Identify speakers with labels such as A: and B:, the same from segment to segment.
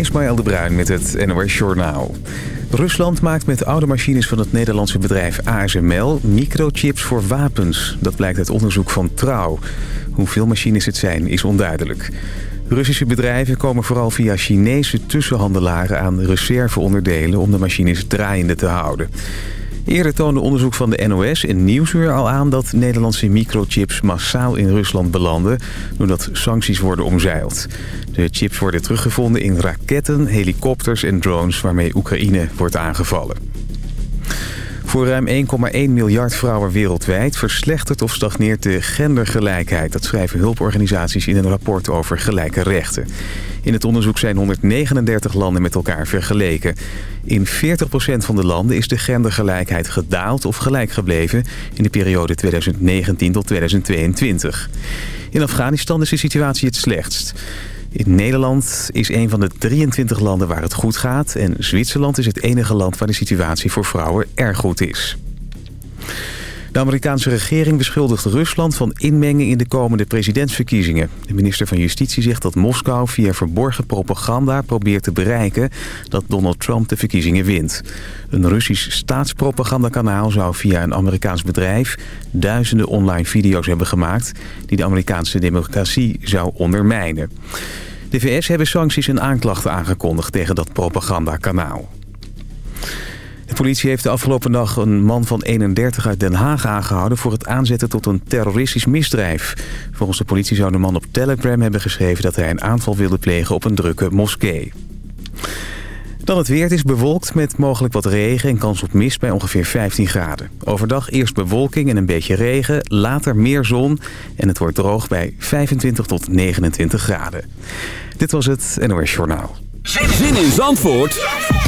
A: Ismaël de Bruin met het NOS Journaal. Rusland maakt met oude machines van het Nederlandse bedrijf ASML microchips voor wapens. Dat blijkt uit onderzoek van Trouw. Hoeveel machines het zijn is onduidelijk. Russische bedrijven komen vooral via Chinese tussenhandelaren aan reserveonderdelen om de machines draaiende te houden. Eerder toonde onderzoek van de NOS en Nieuwsuur al aan dat Nederlandse microchips massaal in Rusland belanden, doordat sancties worden omzeild. De chips worden teruggevonden in raketten, helikopters en drones waarmee Oekraïne wordt aangevallen. Voor ruim 1,1 miljard vrouwen wereldwijd verslechtert of stagneert de gendergelijkheid. Dat schrijven hulporganisaties in een rapport over gelijke rechten. In het onderzoek zijn 139 landen met elkaar vergeleken. In 40% van de landen is de gendergelijkheid gedaald of gelijk gebleven... in de periode 2019 tot 2022. In Afghanistan is de situatie het slechtst. In Nederland is een van de 23 landen waar het goed gaat... en Zwitserland is het enige land waar de situatie voor vrouwen erg goed is. De Amerikaanse regering beschuldigt Rusland van inmenging in de komende presidentsverkiezingen. De minister van Justitie zegt dat Moskou via verborgen propaganda probeert te bereiken dat Donald Trump de verkiezingen wint. Een Russisch staatspropagandakanaal zou via een Amerikaans bedrijf duizenden online video's hebben gemaakt die de Amerikaanse democratie zou ondermijnen. De VS hebben sancties en aanklachten aangekondigd tegen dat propagandakanaal. De politie heeft de afgelopen dag een man van 31 uit Den Haag aangehouden... voor het aanzetten tot een terroristisch misdrijf. Volgens de politie zou de man op Telegram hebben geschreven... dat hij een aanval wilde plegen op een drukke moskee. Dan het weer. Het is bewolkt met mogelijk wat regen en kans op mist bij ongeveer 15 graden. Overdag eerst bewolking en een beetje regen, later meer zon... en het wordt droog bij 25 tot 29 graden. Dit was het NOS Journaal.
B: Zin in Zandvoort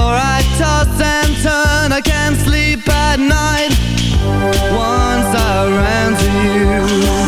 C: I toss and turn, I can't sleep at night. Once I ran to you,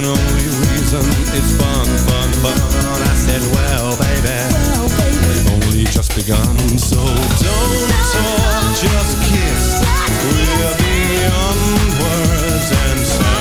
C: and
D: only reason is fun, fun, fun. I said, well, baby, well, baby. we've only just begun. So don't talk, just kiss. We're beyond words and
E: sounds.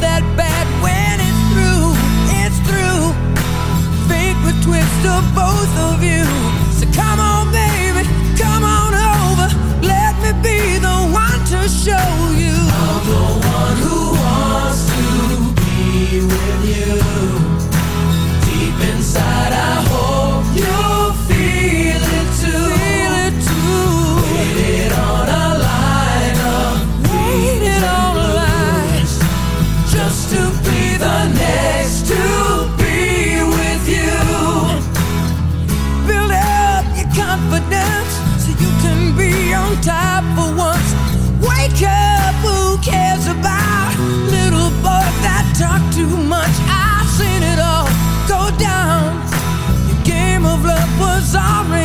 E: that bad when it's through, it's through. Fate the twist of both of you. sorry.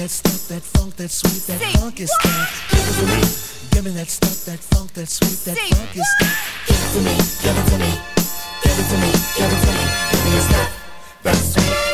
E: That
F: stuff, that funk, that sweet, that funky stuff. Give it to me. Give me that stuff, that funk, that sweet, that funky stuff. Give it to me. Give it to me. Give it to me. Give it to me. Give me your stuff, that sweet,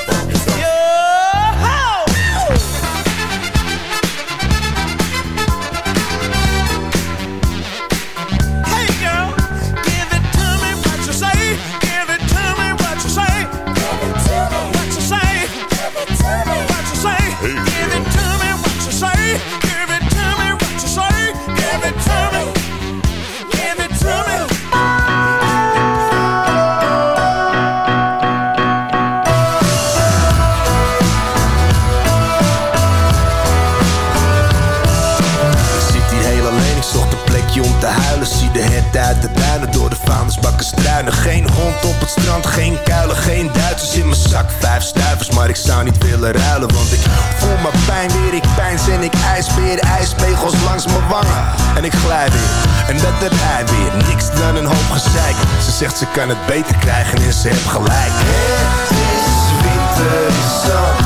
G: Geen hond op het strand, geen kuilen, geen Duitsers in mijn zak. Vijf stuivers, maar ik zou niet willen ruilen Want ik voel mijn pijn weer, ik pijns en ik ijsbeer Ijspegels langs mijn wangen. En ik glij weer En dat heb hij weer, niks dan een hoop gezeik. Ze zegt ze kan het beter krijgen en ze heeft gelijk. Het is winter in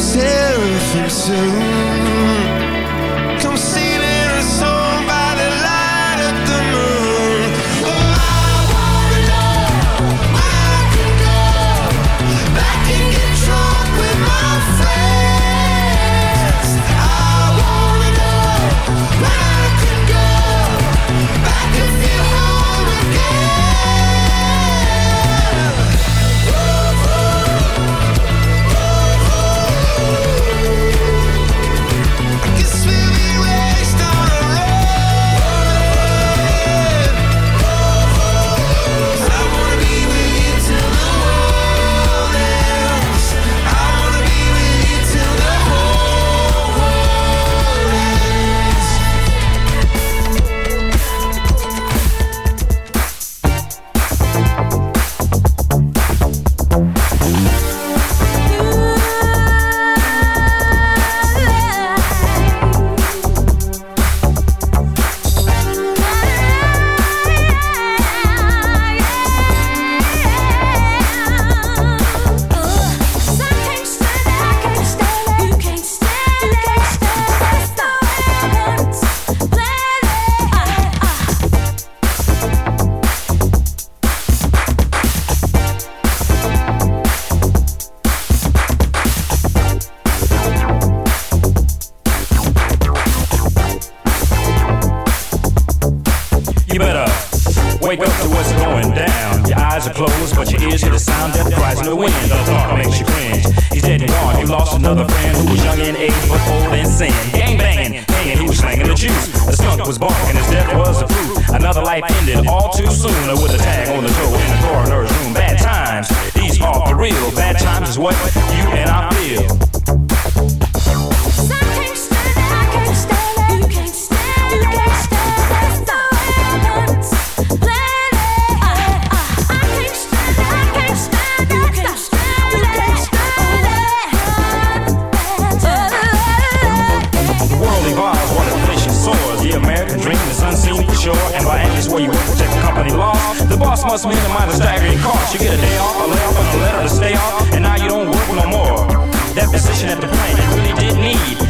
H: seraphim sing old. Gang banging, hanging, he was slanging the juice. The skunk was barking, his death was the proof. Another life ended all too soon with a tag on the toe in the coroner's room. Bad times, these are for real. Bad times is what you and I feel. Must minimize the staggering cost. You get a day off, a layoff, a letter to stay off. And now you don't work no more. That position at the plant you really did need.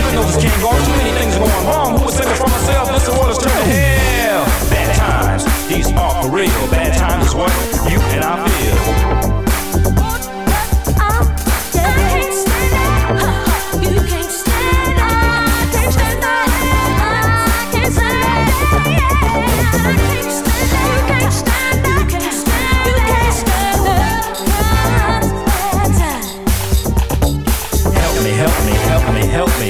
H: Heaven knows this can't go on. Too many things are going wrong. Who was thinking for myself? This world is turning to hell. Bad times, these are for real. Bad times is what you and I feel. Help me,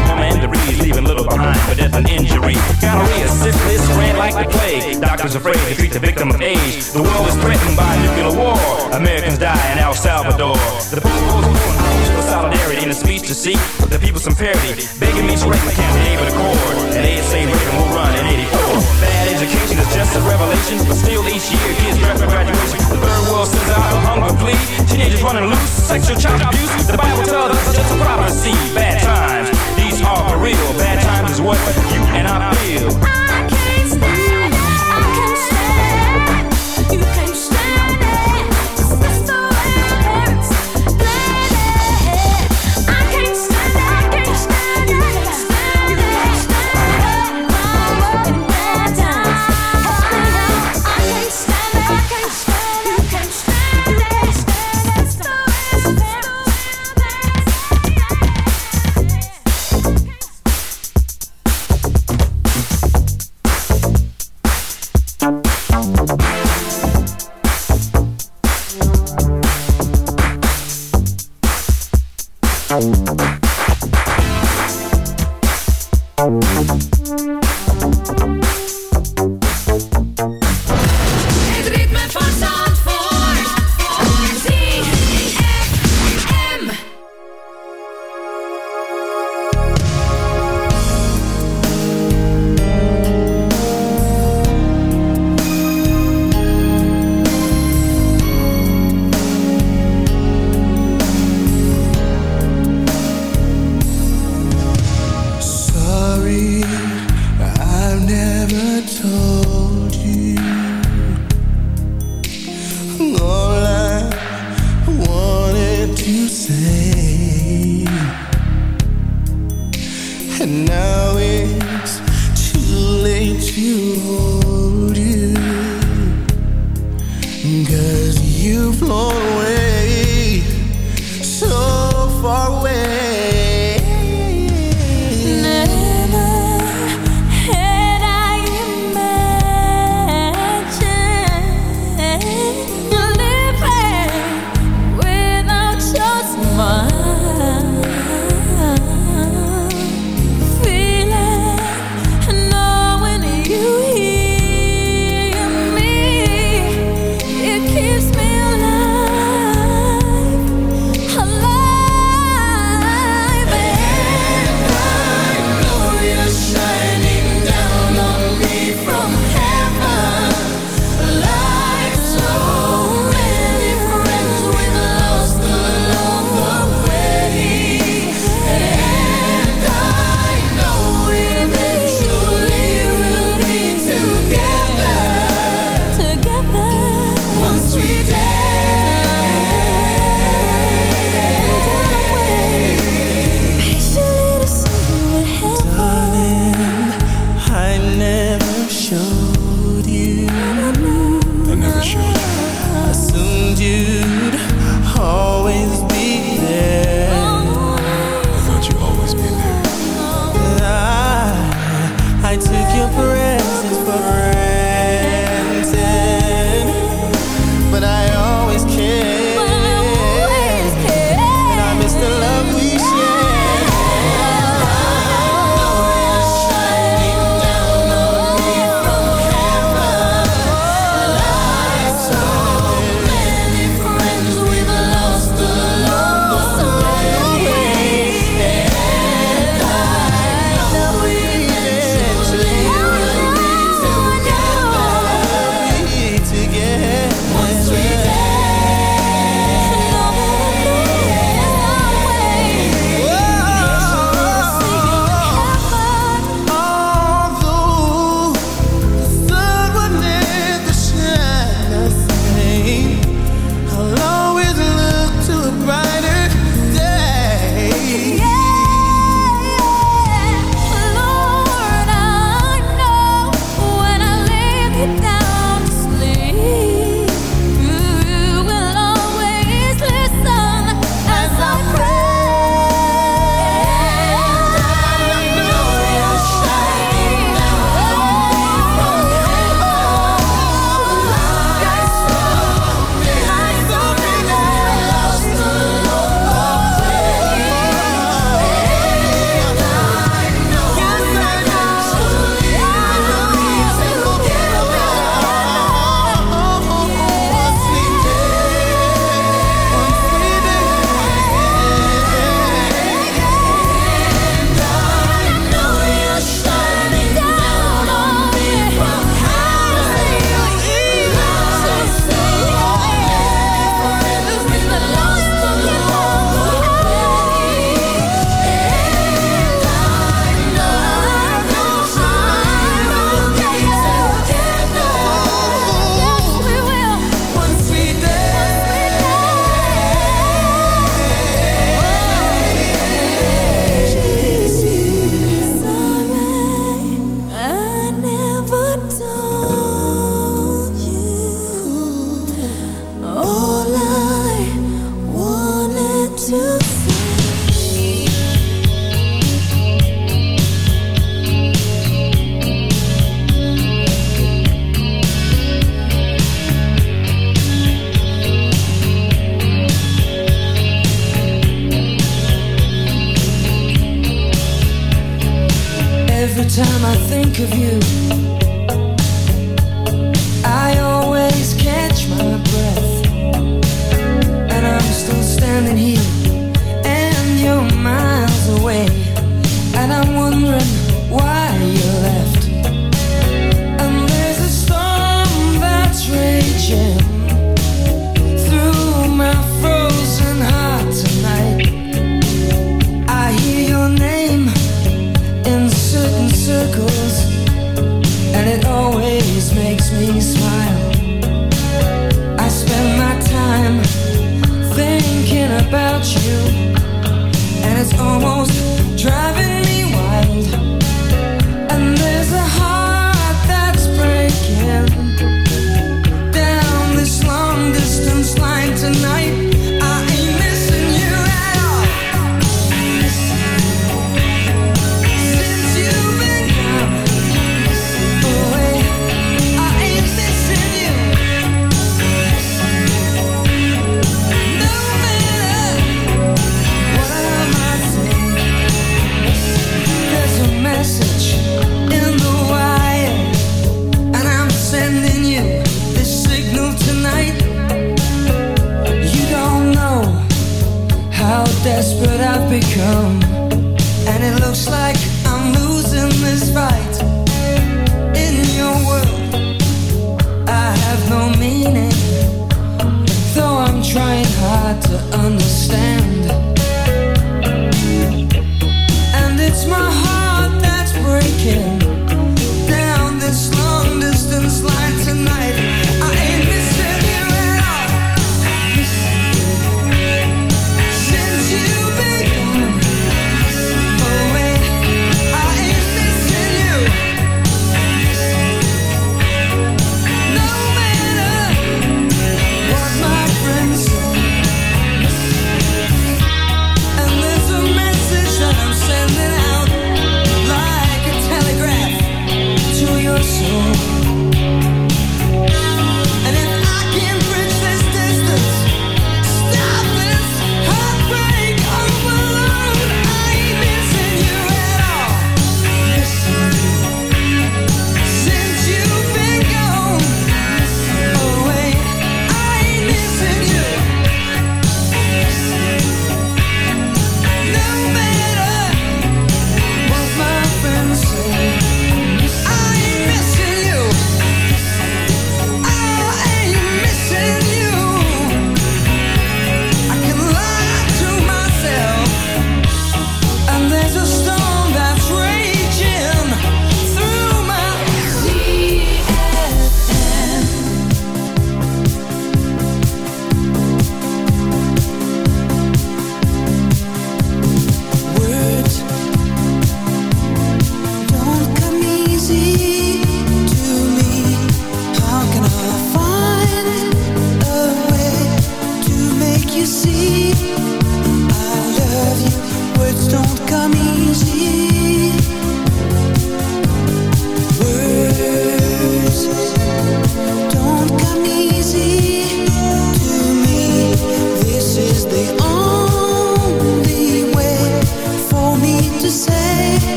H: death and injury. Gonorrhea, syphilis, ran like the plague. Doctors afraid to treat the victim of age. The world is threatened by nuclear war. Americans die in El Salvador. The calls for solidarity in a speech to seek the people some parity. Begging me to write my campaign with accord. And they say Reagan will run in 84. Bad education is just a revelation, but still each year kids draft for graduation. The third world sends out a hunger plea. Teenagers running loose, sexual child abuse. The Bible tells us it's just a prophecy. Bad times, are for real. Bad times is what you and I feel.